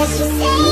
that you. say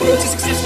the road to success.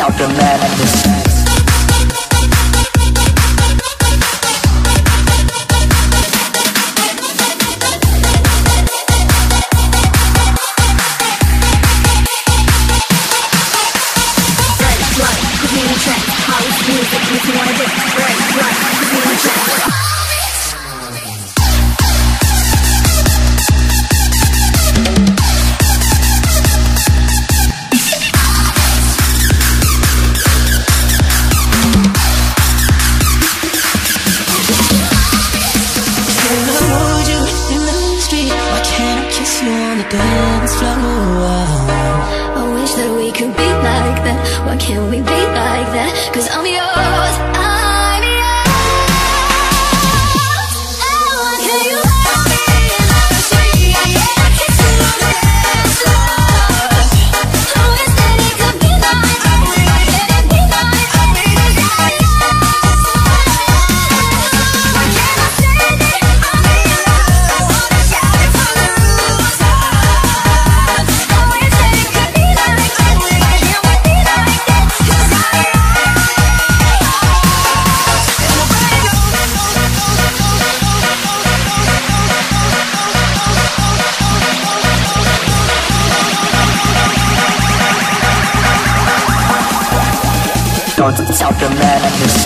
Don't stop Stop the madness